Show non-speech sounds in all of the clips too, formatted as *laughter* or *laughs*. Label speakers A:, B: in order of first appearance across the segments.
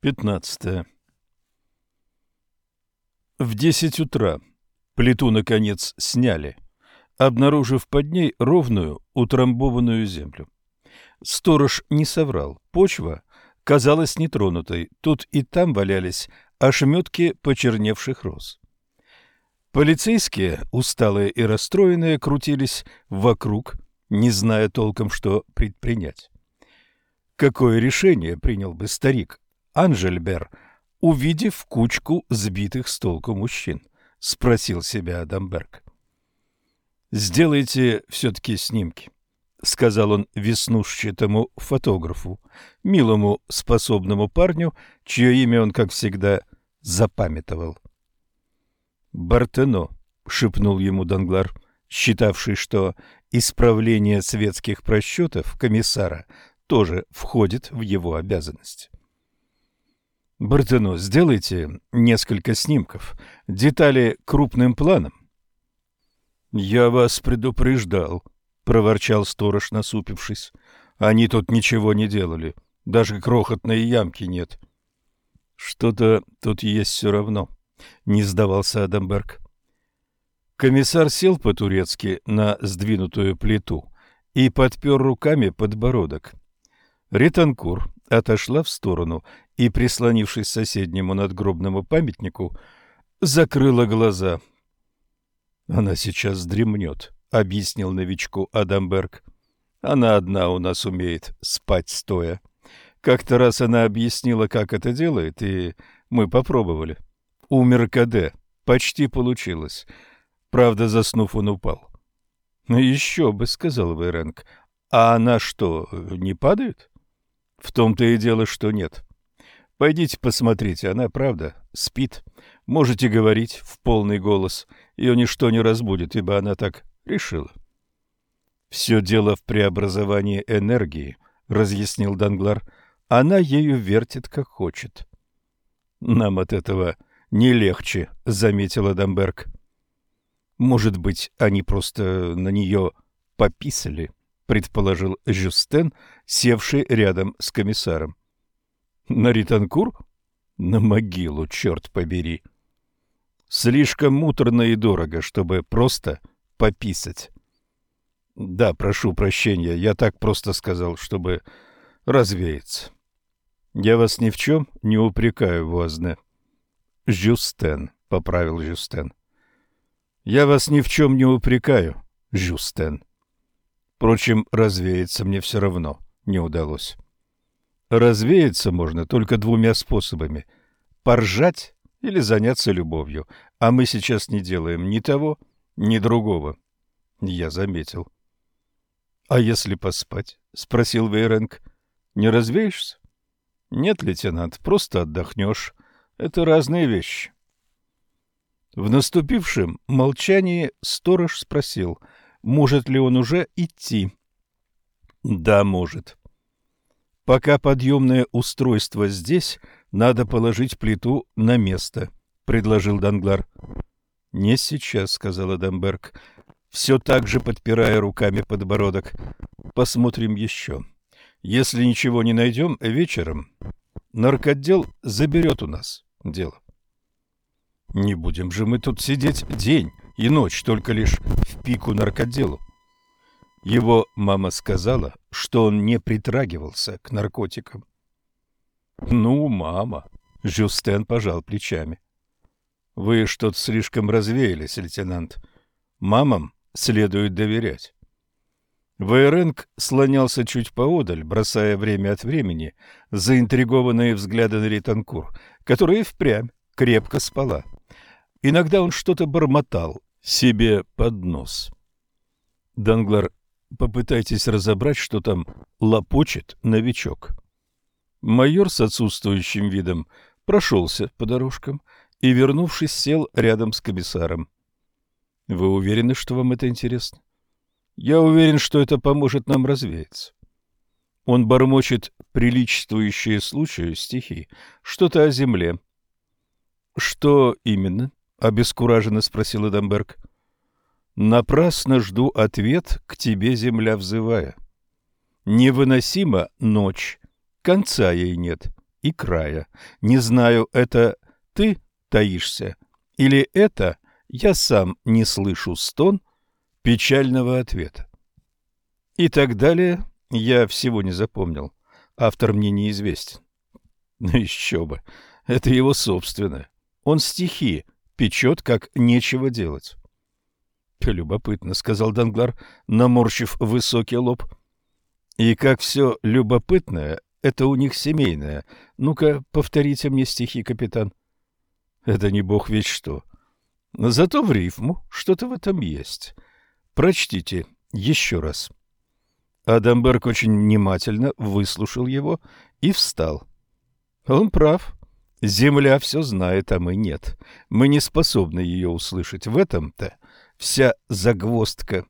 A: 15. В десять утра плиту, наконец, сняли, обнаружив под ней ровную, утрамбованную землю. Сторож не соврал. Почва казалась нетронутой. Тут и там валялись ошметки почерневших роз. Полицейские, усталые и расстроенные, крутились вокруг, не зная толком, что предпринять. Какое решение принял бы старик Анжельбер, увидев кучку сбитых с толку мужчин? — спросил себя Адамберг. «Сделайте все-таки снимки», — сказал он веснушчатому фотографу, милому способному парню, чье имя он, как всегда, запамятовал. «Бартено», — шепнул ему Данглар, считавший, что исправление светских просчетов комиссара тоже входит в его обязанность. Бартено, сделайте несколько снимков, детали крупным планом. Я вас предупреждал, проворчал сторож, насупившись. Они тут ничего не делали, даже крохотной ямки нет. Что-то тут есть все равно, не сдавался Адамберг. Комиссар сел по-турецки на сдвинутую плиту и подпер руками подбородок. Ританкур отошла в сторону и, прислонившись к соседнему надгробному памятнику, закрыла глаза. «Она сейчас дремнет», — объяснил новичку Адамберг. «Она одна у нас умеет спать стоя. Как-то раз она объяснила, как это делает, и мы попробовали. Умер КД. Почти получилось. Правда, заснув, он упал». «Ну еще бы», — сказал Вейренг. «А она что, не падает?» В том-то и дело, что нет. Пойдите посмотрите, она, правда, спит. Можете говорить в полный голос. Ее ничто не разбудит, ибо она так решила. Все дело в преобразовании энергии, разъяснил Данглар. Она ею вертит, как хочет. Нам от этого не легче, заметила Дамберг. Может быть, они просто на нее пописали? Предположил Жюстен, севший рядом с комиссаром. На Ританкур? На могилу, черт побери. Слишком муторно и дорого, чтобы просто пописать. Да, прошу прощения, я так просто сказал, чтобы развеяться. Я вас ни в чем не упрекаю, Возне. Жюстен, поправил Жюстен. Я вас ни в чем не упрекаю, Жюстен. Впрочем, развеяться мне все равно не удалось. Развеяться можно только двумя способами – поржать или заняться любовью, а мы сейчас не делаем ни того, ни другого. Я заметил. — А если поспать? — спросил Вейренг. — Не развеешься? — Нет, лейтенант, просто отдохнешь. Это разные вещи. В наступившем молчании сторож спросил — может ли он уже идти. Да, может. Пока подъемное устройство здесь, надо положить плиту на место, предложил Данглар. Не сейчас, сказала Дамберг, все так же подпирая руками подбородок. Посмотрим еще. Если ничего не найдем, вечером наркотдел заберет у нас дело. Не будем же мы тут сидеть день и ночь только лишь в пику наркоделу. Его мама сказала, что он не притрагивался к наркотикам. «Ну, мама», — Жюстен пожал плечами. «Вы что-то слишком развеялись, лейтенант. Мамам следует доверять». Вейренг слонялся чуть поодаль, бросая время от времени заинтригованные взгляды на Ританкур, которая впрямь крепко спала. Иногда он что-то бормотал себе под нос. Данглар, попытайтесь разобрать, что там лопочет новичок. Майор с отсутствующим видом прошелся по дорожкам и, вернувшись, сел рядом с комиссаром. Вы уверены, что вам это интересно? Я уверен, что это поможет нам развеяться. Он бормочет приличествующие случаю стихи, что-то о земле. Что именно? — обескураженно спросил Эдамберг. «Напрасно жду ответ, к тебе земля взывая. Невыносима ночь, конца ей нет, и края. Не знаю, это ты таишься или это я сам не слышу стон печального ответа. И так далее я всего не запомнил. Автор мне неизвестен. Ну *laughs* еще бы, это его собственное. Он стихи печет, как нечего делать. Любопытно, сказал Данглар, наморщив высокий лоб. И как все любопытное, это у них семейное. Ну-ка, повторите мне стихи, капитан. Это не бог ведь что. Зато в рифму что-то в этом есть. Прочтите еще раз. Адамберг очень внимательно выслушал его и встал. Он прав. Земля все знает, а мы нет. Мы не способны ее услышать. В этом-то вся загвоздка.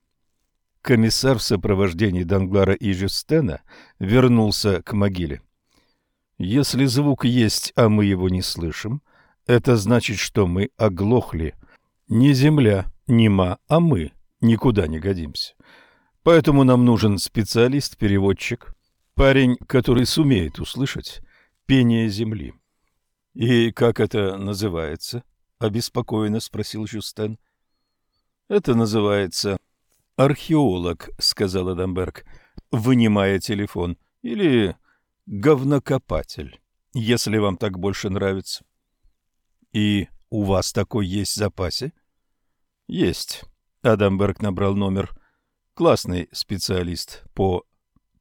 A: Комиссар в сопровождении Данглара и Жюстена вернулся к могиле. Если звук есть, а мы его не слышим, это значит, что мы оглохли. Не земля нема, а мы никуда не годимся. Поэтому нам нужен специалист-переводчик, парень, который сумеет услышать пение земли. — И как это называется? — обеспокоенно спросил Жюстен. — Это называется археолог, — сказал Адамберг, вынимая телефон, — или говнокопатель, если вам так больше нравится. — И у вас такой есть в запасе? — Есть. Адамберг набрал номер. Классный специалист по...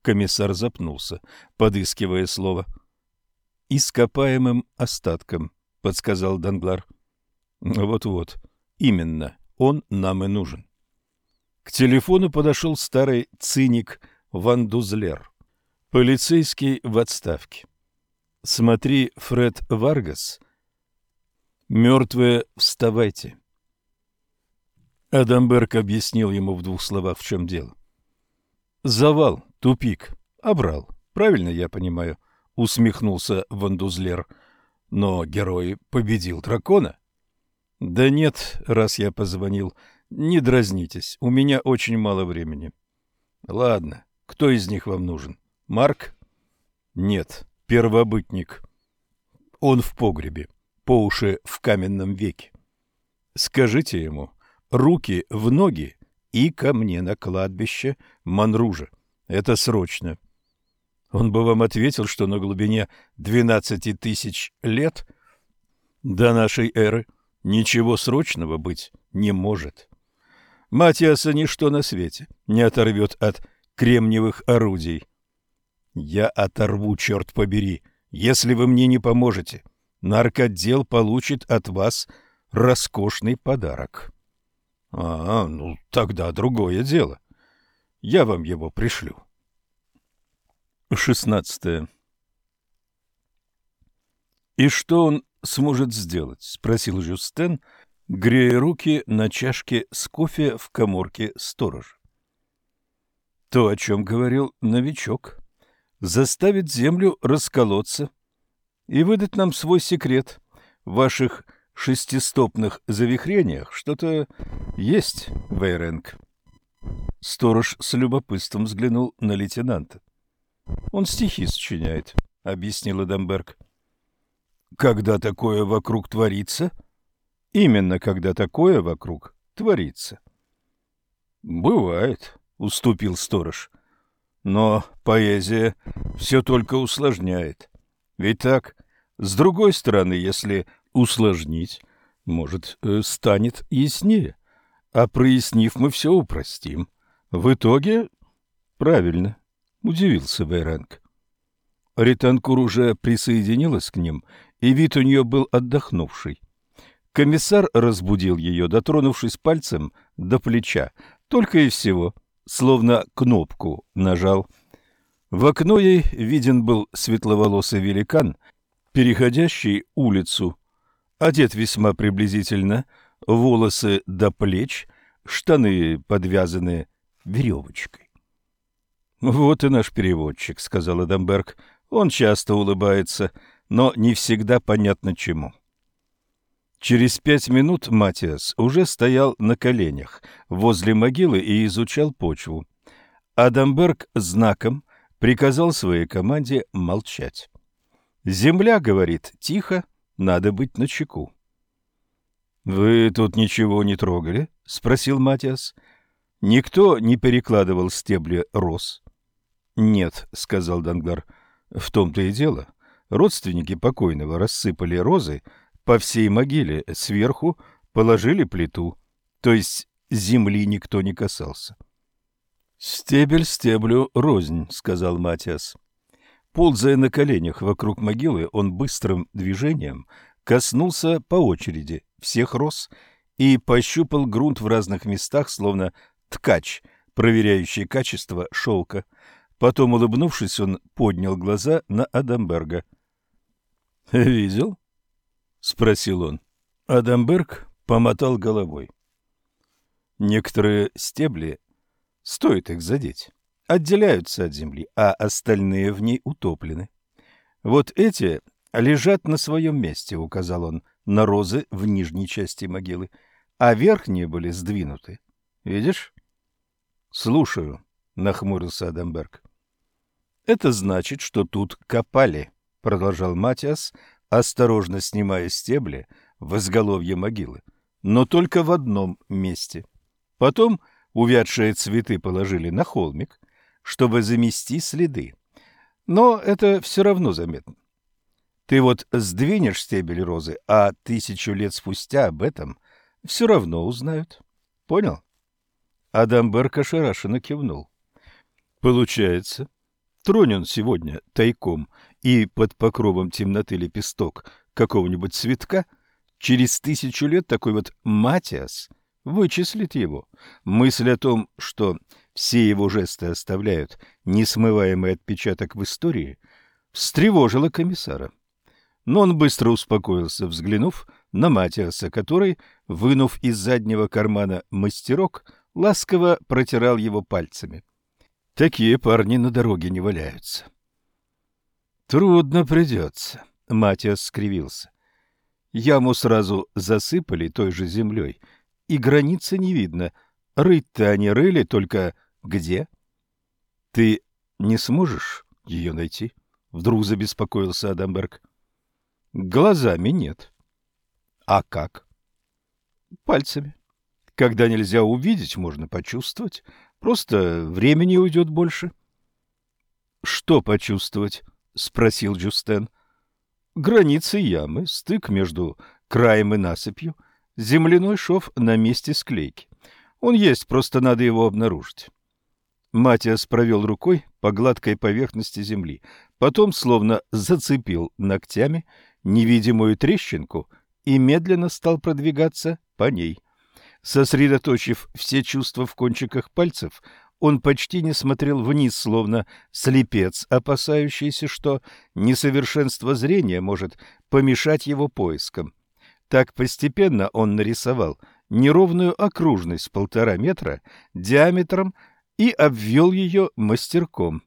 A: Комиссар запнулся, подыскивая слово. «Ископаемым остатком», — подсказал Данглар. «Вот-вот, именно, он нам и нужен». К телефону подошел старый циник Ван Дузлер, полицейский в отставке. «Смотри, Фред Варгас. Мертвые, вставайте». Адамберг объяснил ему в двух словах, в чем дело. «Завал, тупик, обрал. Правильно я понимаю?» — усмехнулся Вандузлер. «Но герой победил дракона?» «Да нет, раз я позвонил. Не дразнитесь, у меня очень мало времени». «Ладно, кто из них вам нужен? Марк?» «Нет, первобытник. Он в погребе, по уши в каменном веке. Скажите ему, руки в ноги и ко мне на кладбище Манружа. Это срочно. Он бы вам ответил, что на глубине двенадцати тысяч лет до нашей эры ничего срочного быть не может. Матиаса ничто на свете не оторвет от кремниевых орудий. Я оторву, черт побери, если вы мне не поможете. Наркотдел получит от вас роскошный подарок. А, ну тогда другое дело. Я вам его пришлю. Шестнадцатое. И что он сможет сделать? спросил Жюстен, грея руки на чашке с кофе в каморке сторож. То, о чем говорил новичок, заставить землю расколоться и выдать нам свой секрет ваших шестистопных завихрениях что-то есть, Вейренг. Сторож с любопытством взглянул на лейтенанта. Он стихи сочиняет, объяснил Эдамберг. Когда такое вокруг творится? Именно когда такое вокруг творится. Бывает, уступил сторож. Но поэзия все только усложняет. Ведь так, с другой стороны, если усложнить, может, э, станет яснее. А прояснив, мы все упростим. В итоге... Правильно, удивился Вейранг. Ританкур уже присоединилась к ним, и вид у нее был отдохнувший. Комиссар разбудил ее, дотронувшись пальцем до плеча, только и всего, словно кнопку нажал. В окно ей виден был светловолосый великан, переходящий улицу одет весьма приблизительно, волосы до плеч, штаны подвязаны веревочкой. «Вот и наш переводчик», — сказал Эдамберг. «Он часто улыбается, но не всегда понятно чему». Через пять минут Матиас уже стоял на коленях возле могилы и изучал почву. Адамберг знаком приказал своей команде молчать. Земля говорит тихо, надо быть начеку. «Вы тут ничего не трогали?» — спросил Матиас. «Никто не перекладывал стебли роз?» «Нет», — сказал Данглар, — «в том-то и дело. Родственники покойного рассыпали розы по всей могиле, сверху положили плиту, то есть земли никто не касался». «Стебель стеблю рознь», — сказал Матиас. Ползая на коленях вокруг могилы, он быстрым движением коснулся по очереди всех роз и пощупал грунт в разных местах, словно ткач, проверяющий качество шелка. Потом, улыбнувшись, он поднял глаза на Адамберга. «Видел?» — спросил он. Адамберг помотал головой. Некоторые стебли, стоит их задеть, отделяются от земли, а остальные в ней утоплены. Вот эти лежат на своем месте, — указал он на розы в нижней части могилы, а верхние были сдвинуты. Видишь? — Слушаю, — нахмурился Адамберг. — Это значит, что тут копали, — продолжал Матиас, осторожно снимая стебли в изголовье могилы, но только в одном месте. Потом увядшие цветы положили на холмик, чтобы замести следы. Но это все равно заметно. Ты вот сдвинешь стебель розы, а тысячу лет спустя об этом все равно узнают. Понял? Адам Берк ошарашенно кивнул. Получается, тронь он сегодня тайком и под покровом темноты лепесток какого-нибудь цветка, через тысячу лет такой вот Матиас вычислит его. Мысль о том, что все его жесты оставляют несмываемый отпечаток в истории, встревожила комиссара но он быстро успокоился, взглянув на Матиаса, который, вынув из заднего кармана мастерок, ласково протирал его пальцами. Такие парни на дороге не валяются. Трудно придется, Матиас скривился. Яму сразу засыпали той же землей, и границы не видно. Рыть-то они рыли, только где? Ты не сможешь ее найти? Вдруг забеспокоился Адамберг. Глазами нет. А как? Пальцами. Когда нельзя увидеть, можно почувствовать. Просто времени уйдет больше. Что почувствовать? Спросил Джустен. Границы ямы, стык между краем и насыпью, земляной шов на месте склейки. Он есть, просто надо его обнаружить. Матиас провел рукой по гладкой поверхности земли, потом словно зацепил ногтями невидимую трещинку и медленно стал продвигаться по ней. Сосредоточив все чувства в кончиках пальцев, он почти не смотрел вниз, словно слепец, опасающийся, что несовершенство зрения может помешать его поискам. Так постепенно он нарисовал неровную окружность полтора метра диаметром и обвел ее мастерком.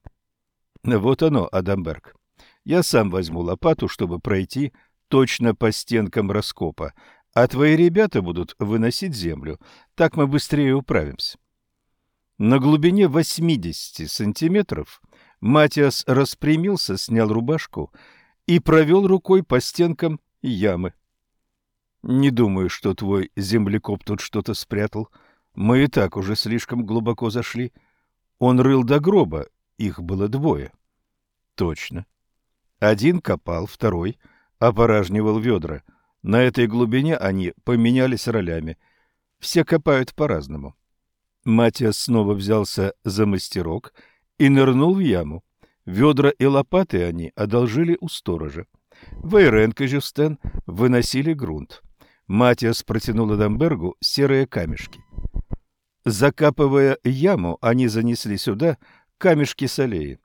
A: Вот оно, Адамберг. Я сам возьму лопату, чтобы пройти точно по стенкам раскопа, а твои ребята будут выносить землю. Так мы быстрее управимся. На глубине 80 сантиметров Матиас распрямился, снял рубашку и провел рукой по стенкам ямы. Не думаю, что твой землекоп тут что-то спрятал. Мы и так уже слишком глубоко зашли. Он рыл до гроба, их было двое. Точно. Один копал, второй опоражнивал ведра. На этой глубине они поменялись ролями. Все копают по-разному. Матиас снова взялся за мастерок и нырнул в яму. Ведра и лопаты они одолжили у сторожа. Вейренко и Жюстен выносили грунт. Матиас протянул Адамбергу серые камешки. Закапывая яму, они занесли сюда камешки солеи.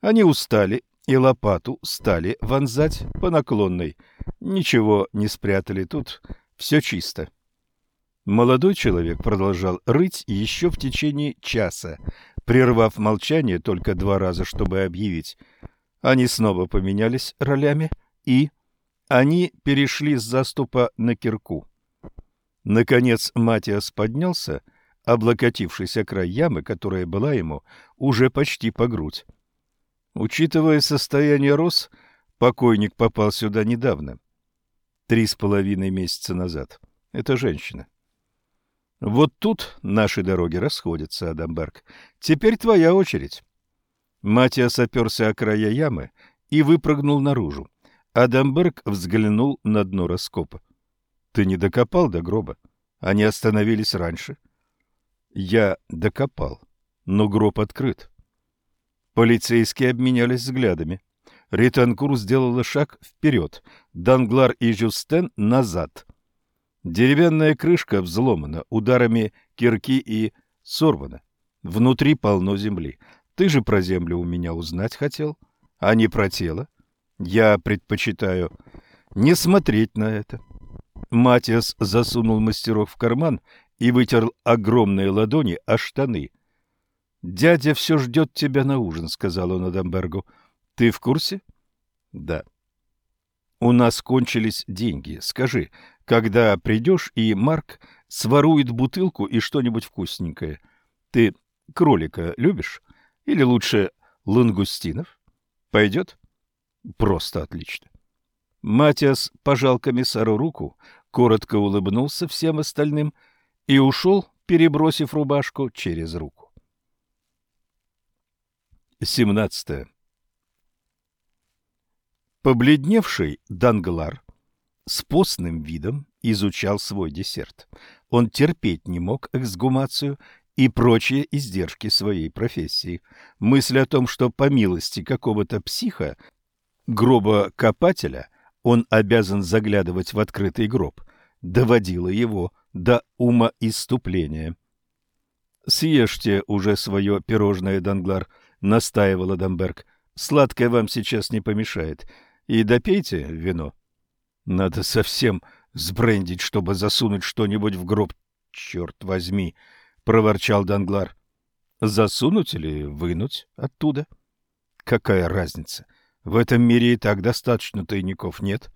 A: Они устали и лопату стали вонзать по наклонной. Ничего не спрятали тут, все чисто. Молодой человек продолжал рыть еще в течение часа, прервав молчание только два раза, чтобы объявить. Они снова поменялись ролями, и они перешли с заступа на кирку. Наконец Матиас поднялся, облокотившись о край ямы, которая была ему уже почти по грудь. Учитывая состояние роз, Покойник попал сюда недавно. Три с половиной месяца назад. Это женщина. Вот тут наши дороги расходятся, Адамберг. Теперь твоя очередь. Матиас оперся о края ямы и выпрыгнул наружу. Адамберг взглянул на дно раскопа. Ты не докопал до гроба? Они остановились раньше. Я докопал, но гроб открыт. Полицейские обменялись взглядами. Ританкур сделала шаг вперед, Данглар и Жюстен назад. Деревянная крышка взломана ударами кирки и сорвана. Внутри полно земли. Ты же про землю у меня узнать хотел, а не про тело. Я предпочитаю не смотреть на это. Матиас засунул мастерок в карман и вытер огромные ладони о штаны. «Дядя все ждет тебя на ужин», — сказал он Адамбергу. «Ты в курсе?» «Да». «У нас кончились деньги. Скажи, когда придешь, и Марк сворует бутылку и что-нибудь вкусненькое. Ты кролика любишь? Или лучше лангустинов? Пойдет?» «Просто отлично». Матиас пожал комиссару руку, коротко улыбнулся всем остальным и ушел, перебросив рубашку через руку. 17. Побледневший Данглар с постным видом изучал свой десерт. Он терпеть не мог эксгумацию и прочие издержки своей профессии. Мысль о том, что по милости какого-то психа, гробокопателя, он обязан заглядывать в открытый гроб, доводило его до ума иступления. «Съешьте уже свое пирожное, Данглар», — настаивал Адамберг. «Сладкое вам сейчас не помешает. И допейте вино». «Надо совсем сбрендить, чтобы засунуть что-нибудь в гроб. Черт возьми!» — проворчал Данглар. «Засунуть или вынуть оттуда?» «Какая разница? В этом мире и так достаточно тайников нет.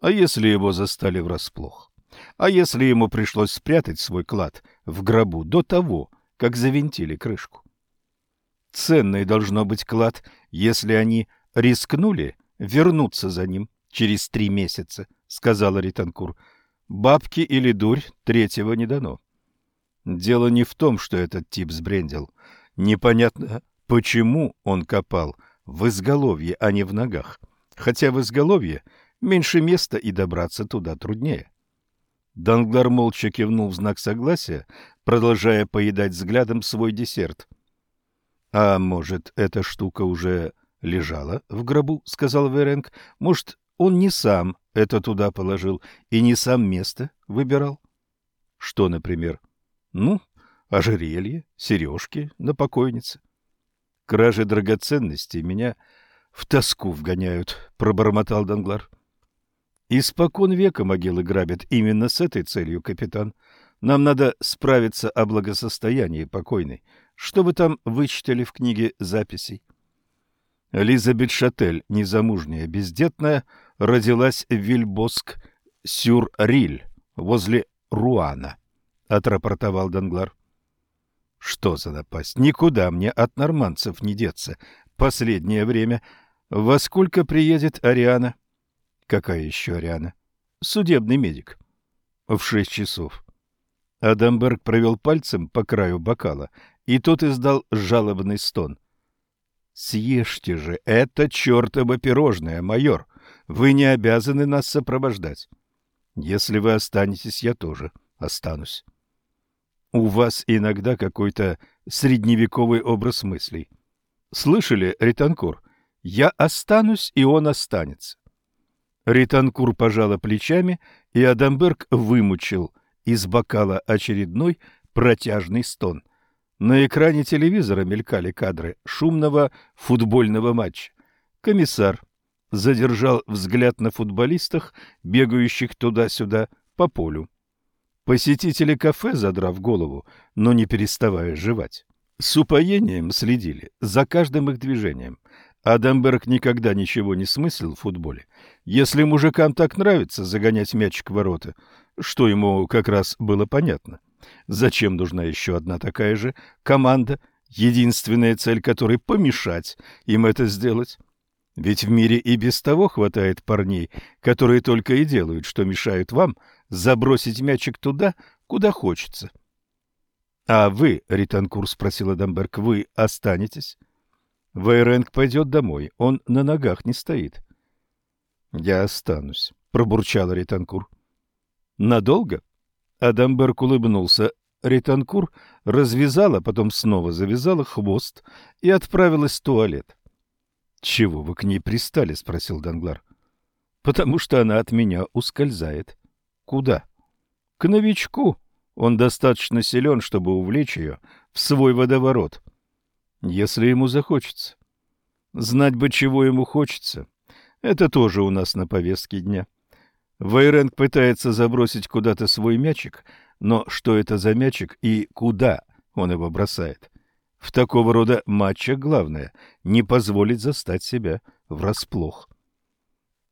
A: А если его застали врасплох? А если ему пришлось спрятать свой клад в гробу до того, как завинтили крышку? Ценный должно быть клад, если они рискнули вернуться за ним через три месяца, — сказала Ританкур. Бабки или дурь третьего не дано. Дело не в том, что этот тип сбрендил. Непонятно, почему он копал в изголовье, а не в ногах. Хотя в изголовье меньше места и добраться туда труднее. Данглар молча кивнул в знак согласия, продолжая поедать взглядом свой десерт. — А может, эта штука уже лежала в гробу? — сказал Веренг. — Может, он не сам это туда положил и не сам место выбирал? — Что, например? — Ну, ожерелье, сережки на покойнице. Кражи драгоценностей меня в тоску вгоняют, — пробормотал Данглар. Испокон века могилы грабят именно с этой целью, капитан. Нам надо справиться о благосостоянии покойной. Что вы там вычитали в книге записей? Лизабет Шатель, незамужняя, бездетная, родилась в Вильбоск-Сюр-Риль, возле Руана, — отрапортовал Данглар. Что за напасть? Никуда мне от норманцев не деться. Последнее время. Во сколько приедет Ариана? Какая еще Ариана? Судебный медик. В шесть часов. Адамберг провел пальцем по краю бокала, и тот издал жалобный стон. «Съешьте же это чертово пирожное, майор! Вы не обязаны нас сопровождать. Если вы останетесь, я тоже останусь». У вас иногда какой-то средневековый образ мыслей. Слышали, Ританкур? Я останусь, и он останется. Ританкур пожала плечами, и Адамберг вымучил из бокала очередной протяжный стон. На экране телевизора мелькали кадры шумного футбольного матча. Комиссар задержал взгляд на футболистах, бегающих туда-сюда по полю. Посетители кафе, задрав голову, но не переставая жевать, с упоением следили за каждым их движением. Адамберг никогда ничего не смыслил в футболе. Если мужикам так нравится загонять мячик в ворота, что ему как раз было понятно. Зачем нужна еще одна такая же команда, единственная цель которой — помешать им это сделать? Ведь в мире и без того хватает парней, которые только и делают, что мешают вам забросить мячик туда, куда хочется. — А вы, — Ританкур спросил Адамберг, — вы останетесь? Вейренг пойдет домой, он на ногах не стоит. — Я останусь, — пробурчал Ританкур. — Надолго? Адамберг улыбнулся. Ританкур развязала, потом снова завязала хвост и отправилась в туалет. «Чего вы к ней пристали?» — спросил Данглар. «Потому что она от меня ускользает». «Куда?» «К новичку. Он достаточно силен, чтобы увлечь ее в свой водоворот. Если ему захочется. Знать бы, чего ему хочется. Это тоже у нас на повестке дня. Вейренг пытается забросить куда-то свой мячик, но что это за мячик и куда он его бросает?» В такого рода матчах главное — не позволить застать себя врасплох.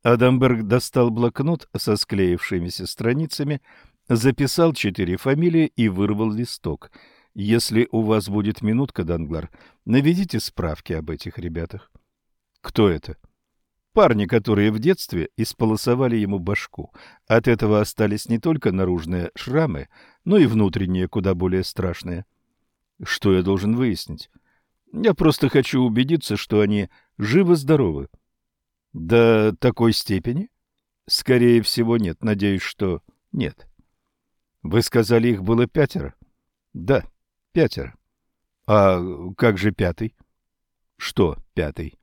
A: Адамберг достал блокнот со склеившимися страницами, записал четыре фамилии и вырвал листок. Если у вас будет минутка, Данглар, наведите справки об этих ребятах. Кто это? Парни, которые в детстве исполосовали ему башку. От этого остались не только наружные шрамы, но и внутренние, куда более страшные. Что я должен выяснить? Я просто хочу убедиться, что они живы-здоровы. До такой степени? Скорее всего, нет. Надеюсь, что нет. Вы сказали, их было пятеро? Да, пятеро. А как же пятый? Что пятый?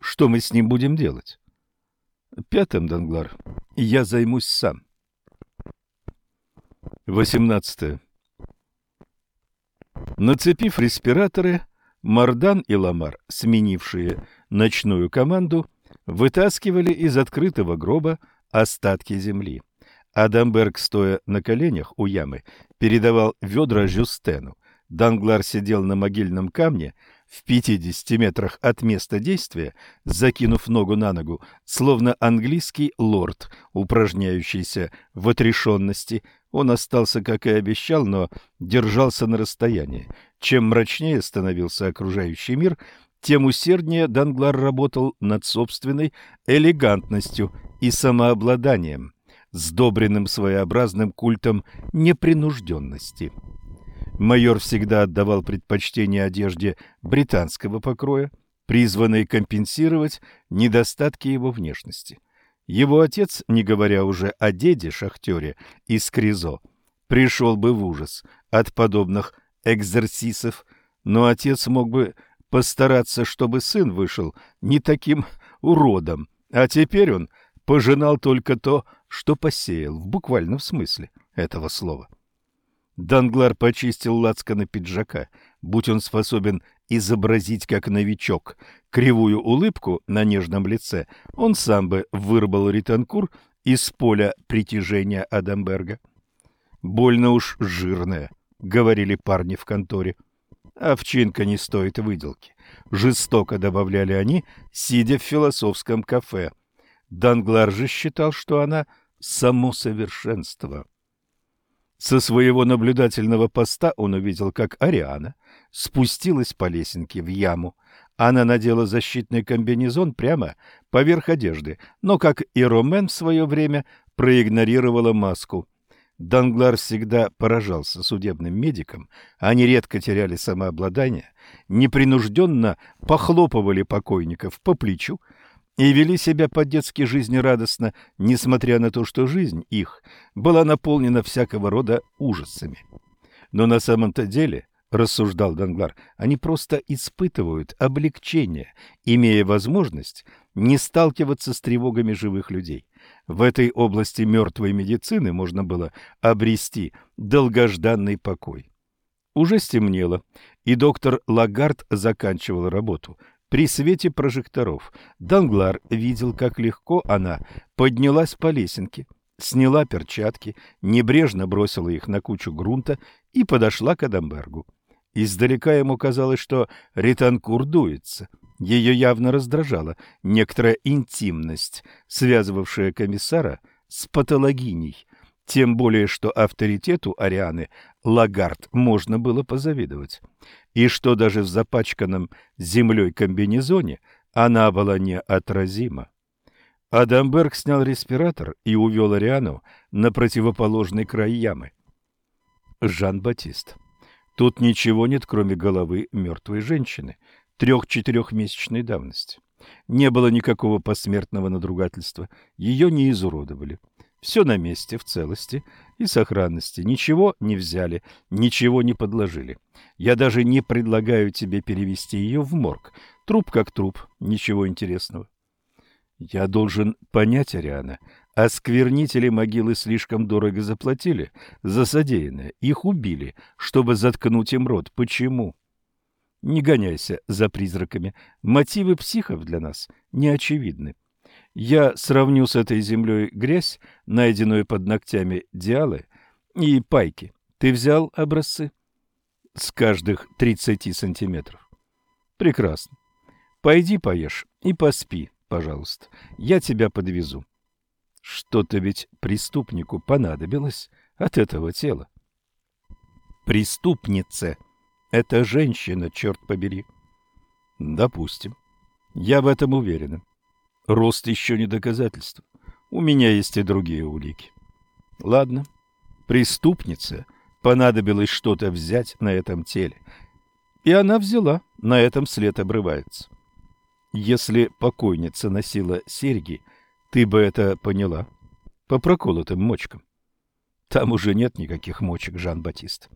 A: Что мы с ним будем делать? Пятым, Данглар, я займусь сам. Восемнадцатое. Нацепив респираторы, Мардан и Ламар, сменившие ночную команду, вытаскивали из открытого гроба остатки земли. Адамберг, стоя на коленях у ямы, передавал ведра Жюстену. Данглар сидел на могильном камне в 50 метрах от места действия, закинув ногу на ногу, словно английский лорд, упражняющийся в отрешенности, он остался, как и обещал, но держался на расстоянии. Чем мрачнее становился окружающий мир, тем усерднее Данглар работал над собственной элегантностью и самообладанием, сдобренным своеобразным культом непринужденности. Майор всегда отдавал предпочтение одежде британского покроя, призванной компенсировать недостатки его внешности – его отец, не говоря уже о деде-шахтере из Кризо, пришел бы в ужас от подобных экзерсисов, но отец мог бы постараться, чтобы сын вышел не таким уродом, а теперь он пожинал только то, что посеял, в буквальном смысле этого слова. Данглар почистил лацканы пиджака, будь он способен изобразить как новичок кривую улыбку на нежном лице, он сам бы вырвал Ританкур из поля притяжения Адамберга. «Больно уж жирная», — говорили парни в конторе. «Овчинка не стоит выделки», — жестоко добавляли они, сидя в философском кафе. Данглар же считал, что она — само совершенство. Со своего наблюдательного поста он увидел, как Ариана спустилась по лесенке в яму. Она надела защитный комбинезон прямо поверх одежды, но, как и Ромен в свое время, проигнорировала маску. Данглар всегда поражался судебным медикам, они редко теряли самообладание, непринужденно похлопывали покойников по плечу, и вели себя по-детски жизнерадостно, несмотря на то, что жизнь их была наполнена всякого рода ужасами. Но на самом-то деле, рассуждал Данглар, они просто испытывают облегчение, имея возможность не сталкиваться с тревогами живых людей. В этой области мертвой медицины можно было обрести долгожданный покой. Уже стемнело, и доктор Лагард заканчивал работу – при свете прожекторов Данглар видел, как легко она поднялась по лесенке, сняла перчатки, небрежно бросила их на кучу грунта и подошла к Адамбергу. Издалека ему казалось, что Ританкур дуется. Ее явно раздражала некоторая интимность, связывавшая комиссара с патологиней, тем более что авторитету Арианы Лагард можно было позавидовать и что даже в запачканном землей комбинезоне Она была неотразима. Адамберг снял респиратор и увел Ариану на противоположный край ямы. Жан-Батист. Тут ничего нет, кроме головы мертвой женщины, трех-четырехмесячной давности. Не было никакого посмертного надругательства, ее не изуродовали. Все на месте, в целости и сохранности. Ничего не взяли, ничего не подложили. Я даже не предлагаю тебе перевести ее в морг. Труп как труп, ничего интересного. Я должен понять, Ариана, осквернители могилы слишком дорого заплатили за содеянное. Их убили, чтобы заткнуть им рот. Почему? Не гоняйся за призраками. Мотивы психов для нас не очевидны. Я сравню с этой землей грязь, найденную под ногтями диалы, и пайки. Ты взял образцы? С каждых 30 сантиметров. Прекрасно. Пойди поешь и поспи, пожалуйста. Я тебя подвезу. Что-то ведь преступнику понадобилось от этого тела. Преступнице. Это женщина, черт побери. Допустим. Я в этом уверена. Рост еще не доказательство. У меня есть и другие улики. Ладно. Преступнице понадобилось что-то взять на этом теле. И она взяла. На этом след обрывается. Если покойница носила серьги, ты бы это поняла. По проколотым мочкам. Там уже нет никаких мочек, Жан-Батист.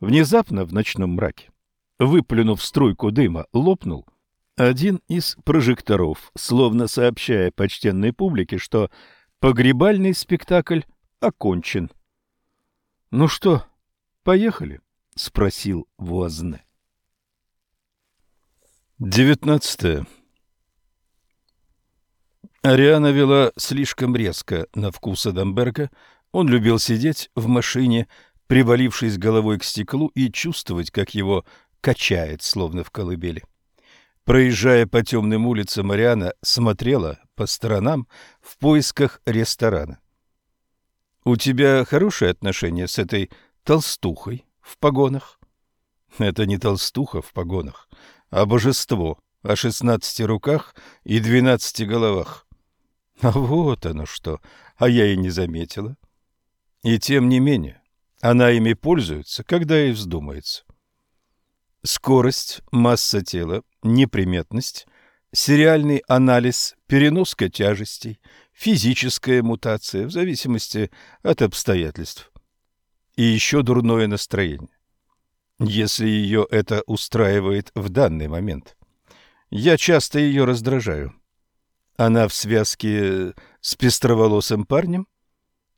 A: Внезапно в ночном мраке, выплюнув струйку дыма, лопнул — один из прожекторов, словно сообщая почтенной публике, что погребальный спектакль окончен. — Ну что, поехали? — спросил Вуазне. Девятнадцатое. Ариана вела слишком резко на вкус Адамберга. Он любил сидеть в машине, привалившись головой к стеклу, и чувствовать, как его качает, словно в колыбели. — Проезжая по темным улицам, Мариана смотрела по сторонам в поисках ресторана. «У тебя хорошие отношения с этой толстухой в погонах?» «Это не толстуха в погонах, а божество о шестнадцати руках и двенадцати головах». «А вот оно что! А я и не заметила». «И тем не менее, она ими пользуется, когда ей вздумается». Скорость, масса тела, неприметность, сериальный анализ, переноска тяжестей, физическая мутация в зависимости от обстоятельств. И еще дурное настроение. Если ее это устраивает в данный момент. Я часто ее раздражаю. Она в связке с пестроволосым парнем?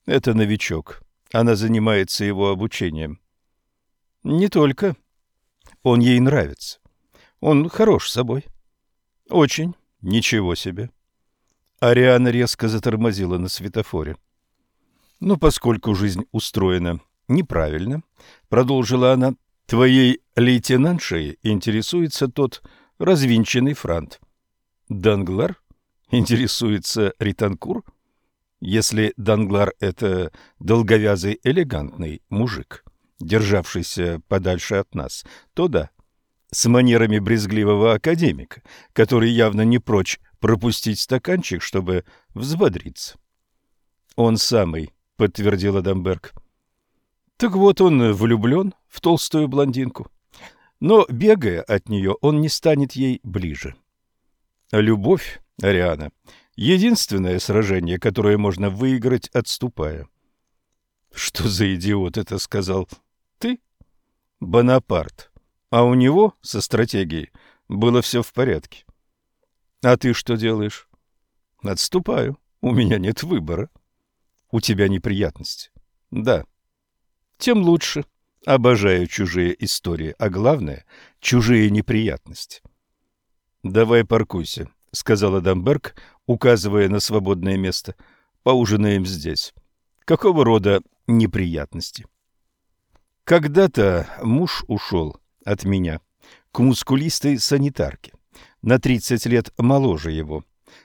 A: Это новичок. Она занимается его обучением. Не только. Он ей нравится. Он хорош собой. Очень. Ничего себе. Ариана резко затормозила на светофоре. Но поскольку жизнь устроена неправильно, продолжила она, твоей лейтенантшей интересуется тот развинченный франт. Данглар? Интересуется Ританкур? Если Данглар — это долговязый элегантный мужик, державшийся подальше от нас, то да, с манерами брезгливого академика, который явно не прочь пропустить стаканчик, чтобы взбодриться. «Он самый», — подтвердил Адамберг. «Так вот он влюблен в толстую блондинку. Но, бегая от нее, он не станет ей ближе. Любовь, Ариана, — единственное сражение, которое можно выиграть, отступая». «Что за идиот это сказал? Ты?» «Бонапарт». А у него со стратегией было все в порядке. А ты что делаешь? Отступаю. У меня нет выбора. У тебя неприятности. Да. Тем лучше. Обожаю чужие истории, а главное — чужие неприятности. «Давай паркуйся», — сказал Адамберг, указывая на свободное место. «Поужинаем здесь». Какого рода неприятности? Когда-то муж ушел от меня к мускулистой санитарке, на тридцать лет моложе его,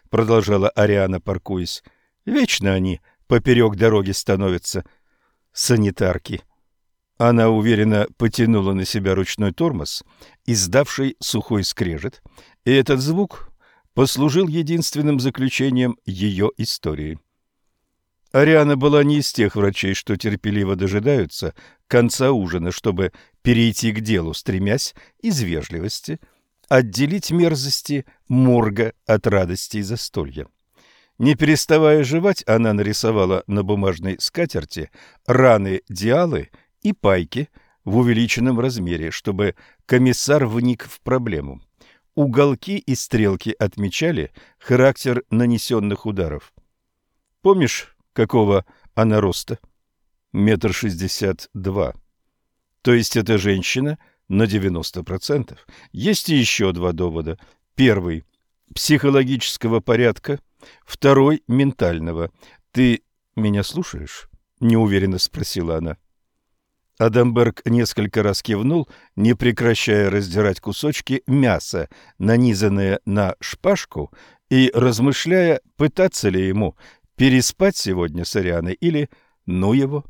A: продолжала Ариана, паркуясь. Вечно они поперек дороги становятся, санитарки. Она уверенно потянула на себя ручной тормоз, издавший сухой скрежет, и этот звук послужил единственным заключением ее истории. Ариана была не из тех врачей, что терпеливо дожидаются конца ужина, чтобы перейти к делу, стремясь из вежливости отделить мерзости морга от радости и застолья. Не переставая жевать, она нарисовала на бумажной скатерти раны диалы и пайки в увеличенном размере, чтобы комиссар вник в проблему. Уголки и стрелки отмечали характер нанесенных ударов. Помнишь, какого она роста? Метр шестьдесят два. То есть эта женщина на девяносто процентов. Есть и еще два довода. Первый – психологического порядка – Второй — ментального. «Ты меня слушаешь?» — неуверенно спросила она. Адамберг несколько раз кивнул, не прекращая раздирать кусочки мяса, нанизанные на шпажку, и размышляя, пытаться ли ему переспать сегодня с Арианой или ну его.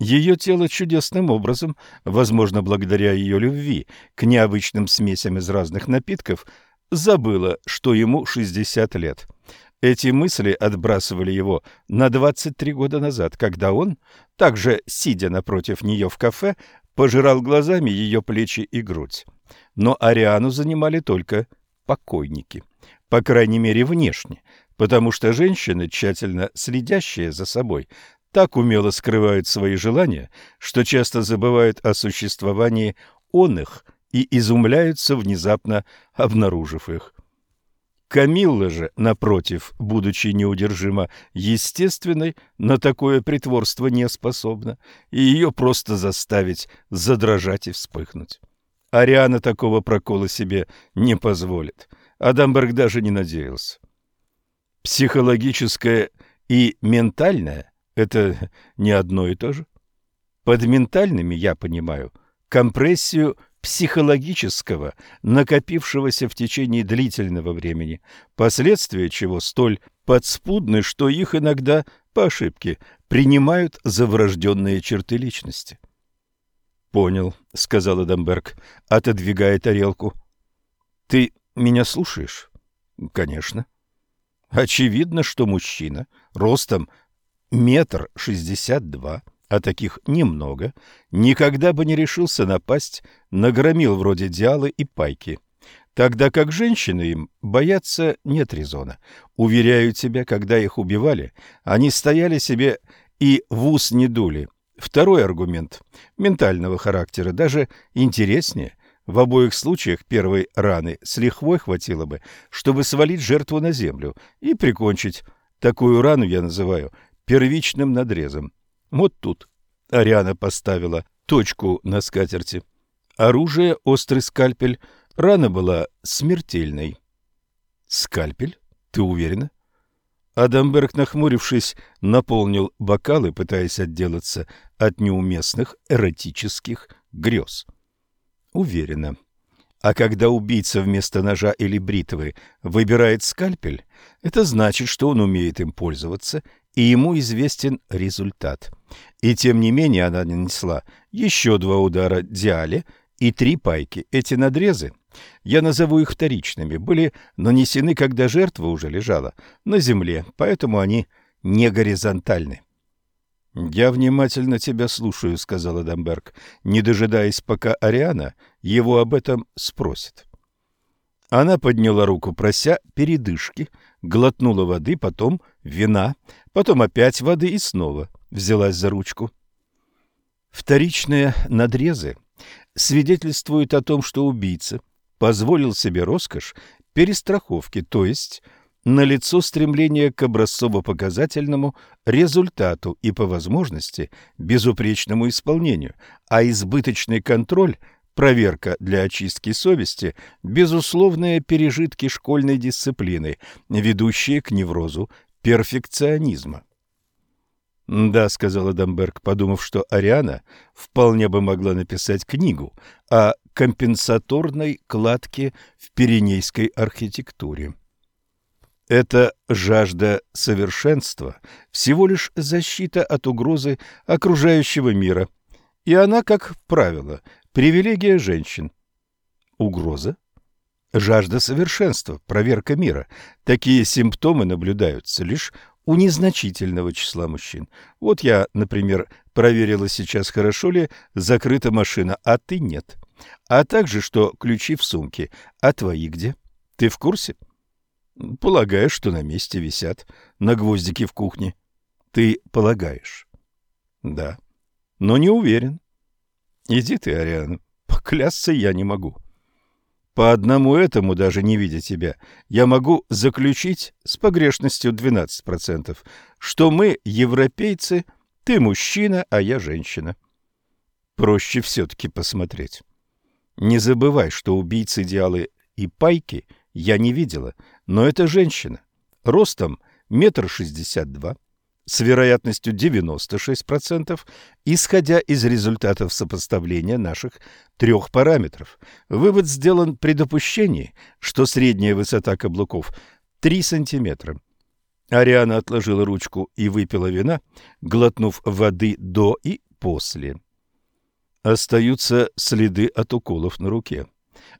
A: Ее тело чудесным образом, возможно, благодаря ее любви к необычным смесям из разных напитков, забыло, что ему 60 лет. Эти мысли отбрасывали его на 23 года назад, когда он, также сидя напротив нее в кафе, пожирал глазами ее плечи и грудь. Но Ариану занимали только покойники, по крайней мере внешне, потому что женщины, тщательно следящие за собой, так умело скрывают свои желания, что часто забывают о существовании он их и изумляются, внезапно обнаружив их. Камилла же, напротив, будучи неудержимо естественной, на такое притворство не способна, и ее просто заставить задрожать и вспыхнуть. Ариана такого прокола себе не позволит. Адамберг даже не надеялся. Психологическое и ментальное – это не одно и то же. Под ментальными я понимаю компрессию психологического, накопившегося в течение длительного времени, последствия чего столь подспудны, что их иногда по ошибке принимают за врожденные черты личности. «Понял», — сказал Эдамберг, отодвигая тарелку. «Ты меня слушаешь?» «Конечно». «Очевидно, что мужчина ростом метр шестьдесят два» а таких немного, никогда бы не решился напасть на громил вроде Диалы и Пайки. Тогда как женщины им бояться нет резона. Уверяю тебя, когда их убивали, они стояли себе и в ус не дули. Второй аргумент ментального характера даже интереснее. В обоих случаях первой раны с лихвой хватило бы, чтобы свалить жертву на землю и прикончить. Такую рану я называю первичным надрезом. Вот тут Ариана поставила точку на скатерти. Оружие, острый скальпель, рана была смертельной. Скальпель? Ты уверена? Адамберг, нахмурившись, наполнил бокалы, пытаясь отделаться от неуместных эротических грез. Уверена. А когда убийца вместо ножа или бритвы выбирает скальпель, это значит, что он умеет им пользоваться и ему известен результат. И тем не менее она нанесла еще два удара диале и три пайки. Эти надрезы, я назову их вторичными, были нанесены, когда жертва уже лежала на земле, поэтому они не горизонтальны. «Я внимательно тебя слушаю», — сказал Адамберг, не дожидаясь, пока Ариана его об этом спросит. Она подняла руку, прося передышки, глотнула воды, потом вина, потом опять воды и снова взялась за ручку. Вторичные надрезы свидетельствуют о том, что убийца позволил себе роскошь перестраховки, то есть налицо стремление к образцово-показательному результату и, по возможности, безупречному исполнению, а избыточный контроль – проверка для очистки совести, безусловные пережитки школьной дисциплины, ведущие к неврозу перфекционизма. «Да», — сказал Адамберг, подумав, что Ариана вполне бы могла написать книгу о компенсаторной кладке в пиренейской архитектуре. Это жажда совершенства, всего лишь защита от угрозы окружающего мира, и она, как правило, Привилегия женщин. Угроза? Жажда совершенства, проверка мира. Такие симптомы наблюдаются лишь у незначительного числа мужчин. Вот я, например, проверила сейчас, хорошо ли закрыта машина, а ты нет. А также, что ключи в сумке. А твои где? Ты в курсе? Полагаю, что на месте висят, на гвоздике в кухне. Ты полагаешь? Да. Но не уверен. Иди ты, Ариана. Поклясться я не могу. По одному этому, даже не видя тебя, я могу заключить с погрешностью 12%, что мы, европейцы, ты мужчина, а я женщина. Проще все-таки посмотреть. Не забывай, что убийцы идеалы и пайки я не видела, но это женщина. Ростом метр шестьдесят два, с вероятностью 96%, исходя из результатов сопоставления наших трех параметров. Вывод сделан при допущении, что средняя высота каблуков 3 сантиметра. Ариана отложила ручку и выпила вина, глотнув воды до и после. Остаются следы от уколов на руке.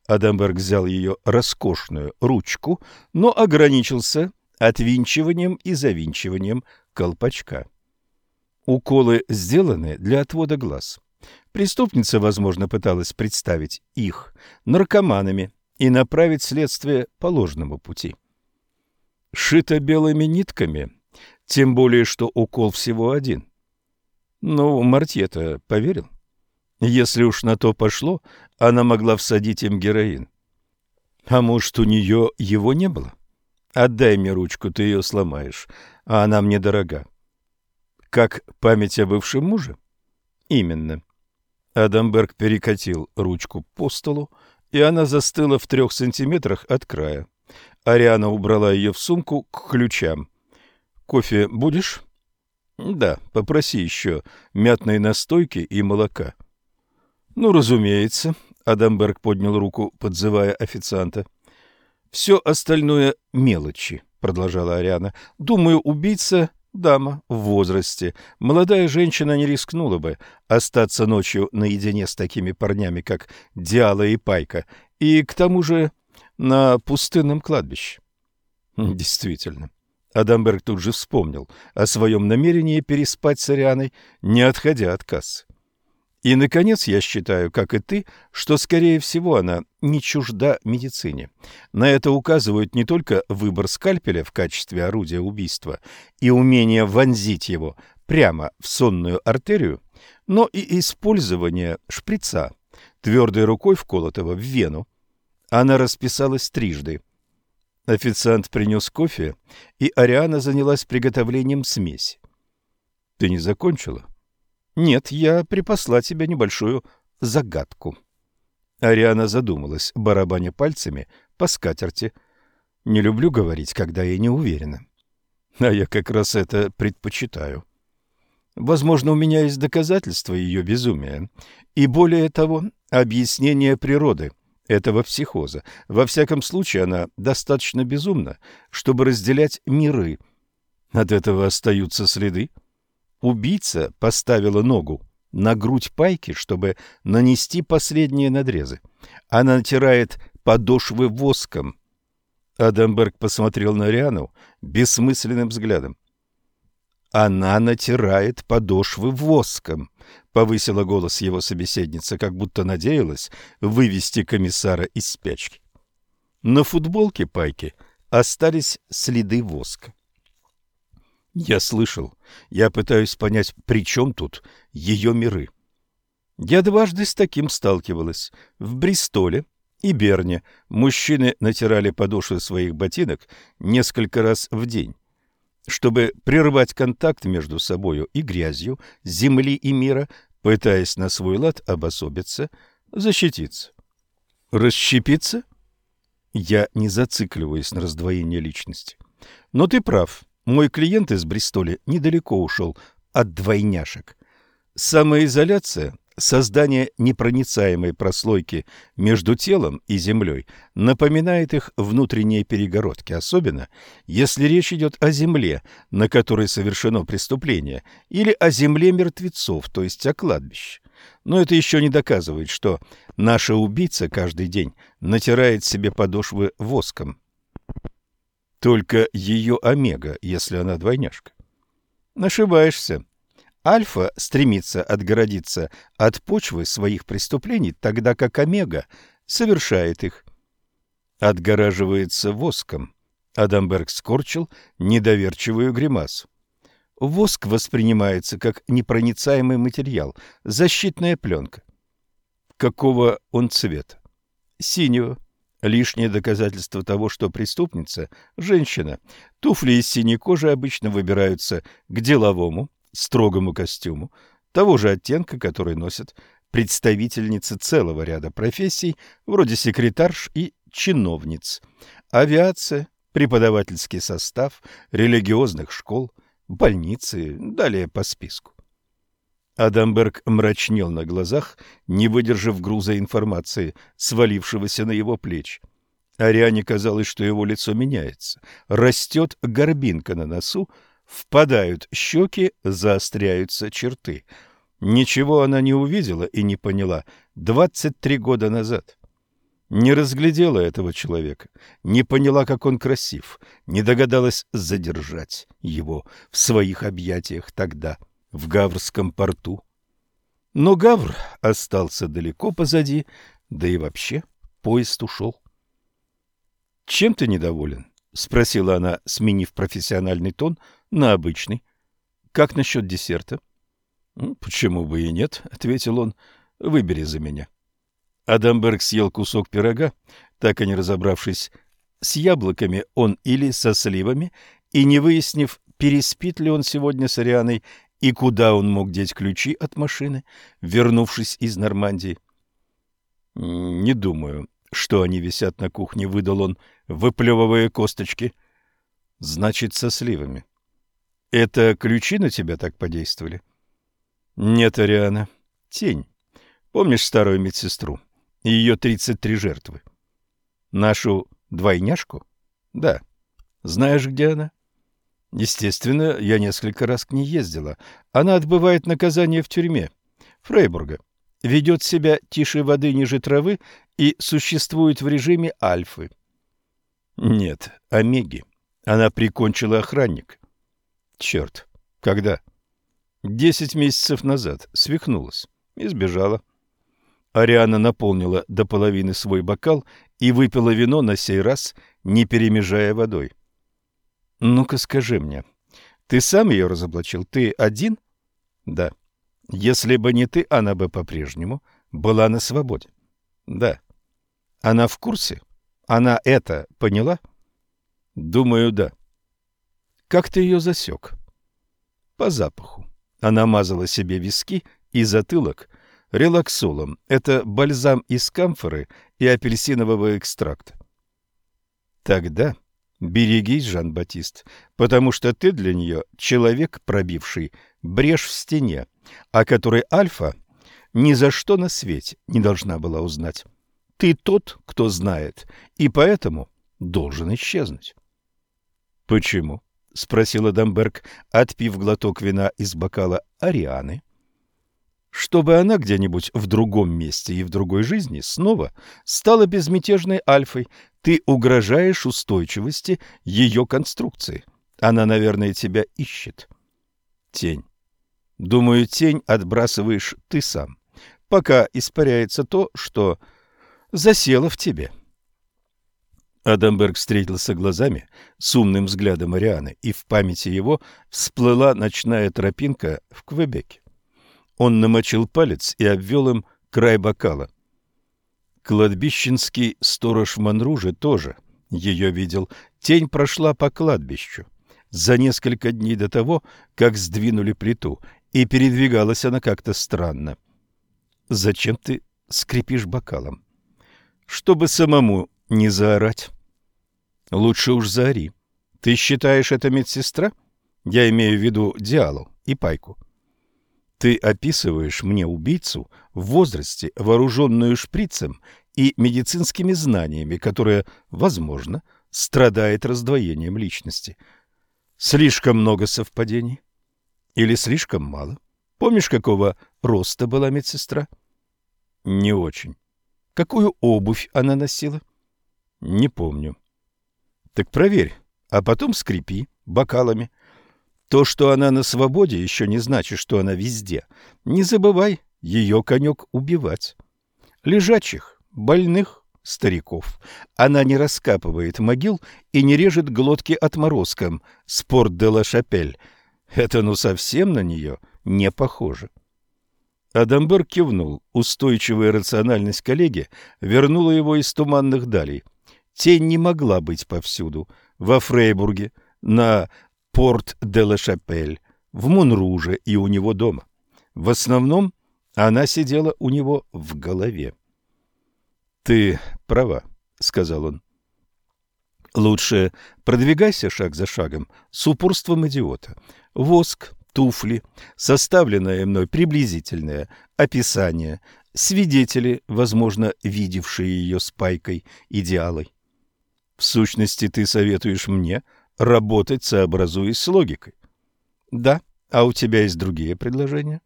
A: Адамберг взял ее роскошную ручку, но ограничился отвинчиванием и завинчиванием колпачка. Уколы сделаны для отвода глаз. Преступница, возможно, пыталась представить их наркоманами и направить следствие по ложному пути. Шито белыми нитками, тем более, что укол всего один. Ну, Мартье-то поверил. Если уж на то пошло, она могла всадить им героин. А может, у нее его не было? Отдай мне ручку, ты ее сломаешь а она мне дорога. Как память о бывшем муже? Именно. Адамберг перекатил ручку по столу, и она застыла в трех сантиметрах от края. Ариана убрала ее в сумку к ключам. «Кофе будешь?» «Да, попроси еще мятной настойки и молока». «Ну, разумеется», — Адамберг поднял руку, подзывая официанта. «Все остальное — мелочи» продолжала Ариана. Думаю, убийца дама в возрасте. Молодая женщина не рискнула бы остаться ночью наедине с такими парнями, как Диала и Пайка, и к тому же на пустынном кладбище. Действительно. Адамберг тут же вспомнил о своем намерении переспать с Арианой, не отходя от кассы. И, наконец, я считаю, как и ты, что, скорее всего, она не чужда медицине. На это указывают не только выбор скальпеля в качестве орудия убийства и умение вонзить его прямо в сонную артерию, но и использование шприца, твердой рукой вколотого в вену. Она расписалась трижды. Официант принес кофе, и Ариана занялась приготовлением смеси. — Ты не закончила? Нет, я припасла тебе небольшую загадку. Ариана задумалась, барабаня пальцами по скатерти. Не люблю говорить, когда я не уверена. А я как раз это предпочитаю. Возможно, у меня есть доказательства ее безумия. И более того, объяснение природы этого психоза. Во всяком случае, она достаточно безумна, чтобы разделять миры. От этого остаются следы. Убийца поставила ногу на грудь пайки, чтобы нанести последние надрезы. Она натирает подошвы воском. Адамберг посмотрел на Риану бессмысленным взглядом. «Она натирает подошвы воском», — повысила голос его собеседница, как будто надеялась вывести комиссара из спячки. На футболке Пайки остались следы воска. Я слышал. Я пытаюсь понять, при чем тут ее миры. Я дважды с таким сталкивалась. В Бристоле и Берне мужчины натирали подошвы своих ботинок несколько раз в день. Чтобы прервать контакт между собою и грязью, земли и мира, пытаясь на свой лад обособиться, защититься. Расщепиться? Я не зацикливаюсь на раздвоении личности. Но ты прав. Мой клиент из Бристоля недалеко ушел от двойняшек. Самоизоляция Создание непроницаемой прослойки между телом и землей напоминает их внутренние перегородки, особенно если речь идет о земле, на которой совершено преступление, или о земле мертвецов, то есть о кладбище. Но это еще не доказывает, что наша убийца каждый день натирает себе подошвы воском. Только ее омега, если она двойняшка. Ошибаешься. Альфа стремится отгородиться от почвы своих преступлений, тогда как Омега совершает их. Отгораживается воском. Адамберг скорчил недоверчивую гримасу. Воск воспринимается как непроницаемый материал, защитная пленка. Какого он цвета? Синего. Лишнее доказательство того, что преступница – женщина. Туфли из синей кожи обычно выбираются к деловому, строгому костюму, того же оттенка, который носят представительницы целого ряда профессий, вроде секретарш и чиновниц, авиация, преподавательский состав, религиозных школ, больницы, далее по списку. Адамберг мрачнел на глазах, не выдержав груза информации, свалившегося на его плечи. Ариане казалось, что его лицо меняется. Растет горбинка на носу, Впадают щеки, заостряются черты. Ничего она не увидела и не поняла двадцать три года назад. Не разглядела этого человека, не поняла, как он красив, не догадалась задержать его в своих объятиях тогда, в Гаврском порту. Но Гавр остался далеко позади, да и вообще поезд ушел. «Чем ты недоволен?» — спросила она, сменив профессиональный тон на обычный. Как насчет десерта? «Ну, почему бы и нет, ответил он. Выбери за меня. Адамберг съел кусок пирога, так и не разобравшись, с яблоками он или со сливами, и не выяснив, переспит ли он сегодня с Арианой и куда он мог деть ключи от машины, вернувшись из Нормандии. Не думаю, что они висят на кухне, выдал он, выплевывая косточки. Значит, со сливами. Это ключи на тебя так подействовали? Нет, Ариана. Тень. Помнишь старую медсестру? Ее тридцать три жертвы. Нашу двойняшку? Да. Знаешь, где она? Естественно, я несколько раз к ней ездила. Она отбывает наказание в тюрьме. Фрейбурга. Ведет себя тише воды ниже травы и существует в режиме альфы. Нет, омеги. Она прикончила охранника. Черт, когда? Десять месяцев назад. Свихнулась. И сбежала. Ариана наполнила до половины свой бокал и выпила вино на сей раз, не перемежая водой. «Ну-ка скажи мне, ты сам ее разоблачил? Ты один?» «Да». «Если бы не ты, она бы по-прежнему была на свободе?» «Да». «Она в курсе? Она это поняла?» «Думаю, да». Как ты ее засек? По запаху. Она мазала себе виски и затылок релаксолом. Это бальзам из камфоры и апельсинового экстракта. Тогда берегись, Жан-Батист, потому что ты для нее человек, пробивший брешь в стене, о которой Альфа ни за что на свете не должна была узнать. Ты тот, кто знает, и поэтому должен исчезнуть. Почему? — спросила Дамберг, отпив глоток вина из бокала Арианы. «Чтобы она где-нибудь в другом месте и в другой жизни снова стала безмятежной альфой. Ты угрожаешь устойчивости ее конструкции. Она, наверное, тебя ищет». Тень. Думаю, тень отбрасываешь ты сам, пока испаряется то, что засело в тебе. — Адамберг встретился глазами с умным взглядом Арианы, и в памяти его всплыла ночная тропинка в Квебеке. Он намочил палец и обвел им край бокала. Кладбищенский сторож в Манруже тоже ее видел. Тень прошла по кладбищу за несколько дней до того, как сдвинули плиту, и передвигалась она как-то странно. «Зачем ты скрипишь бокалом?» «Чтобы самому не заорать». Лучше уж заори. Ты считаешь это медсестра? Я имею в виду Диалу и Пайку. Ты описываешь мне убийцу в возрасте, вооруженную шприцем и медицинскими знаниями, которая, возможно, страдает раздвоением личности. Слишком много совпадений? Или слишком мало? Помнишь, какого роста была медсестра? Не очень. Какую обувь она носила? Не помню. Так проверь, а потом скрипи бокалами. То, что она на свободе, еще не значит, что она везде. Не забывай, ее конек убивать. Лежачих, больных, стариков. Она не раскапывает могил и не режет глотки отморозкам. Спорт де ла Шапель. Это ну совсем на нее не похоже. Адамберг кивнул. Устойчивая рациональность коллеги вернула его из туманных далей. Тень не могла быть повсюду. Во Фрейбурге, на Порт-де-Ла-Шапель, в Монруже и у него дома. В основном она сидела у него в голове. «Ты права», — сказал он. «Лучше продвигайся шаг за шагом с упорством идиота. Воск, туфли, составленное мной приблизительное описание, свидетели, возможно, видевшие ее с пайкой, идеалой. В сущности, ты советуешь мне работать, сообразуясь с логикой. Да, а у тебя есть другие предложения?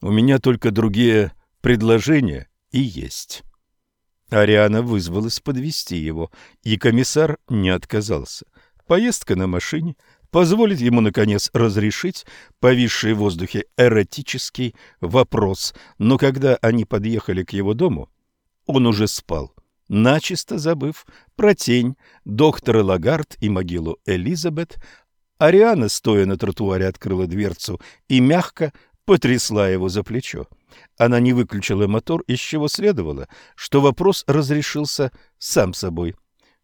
A: У меня только другие предложения и есть. Ариана вызвалась подвести его, и комиссар не отказался. Поездка на машине позволит ему, наконец, разрешить повисший в воздухе эротический вопрос, но когда они подъехали к его дому, он уже спал, начисто забыв про тень доктора Лагард и могилу Элизабет, Ариана, стоя на тротуаре, открыла дверцу и мягко потрясла его за плечо. Она не выключила мотор, из чего следовало, что вопрос разрешился сам собой.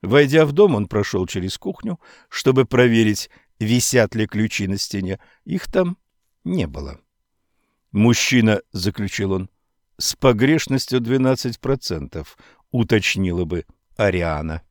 A: Войдя в дом, он прошел через кухню, чтобы проверить, висят ли ключи на стене. Их там не было. «Мужчина», — заключил он, — «с погрешностью 12%, уточнила бы Ариана.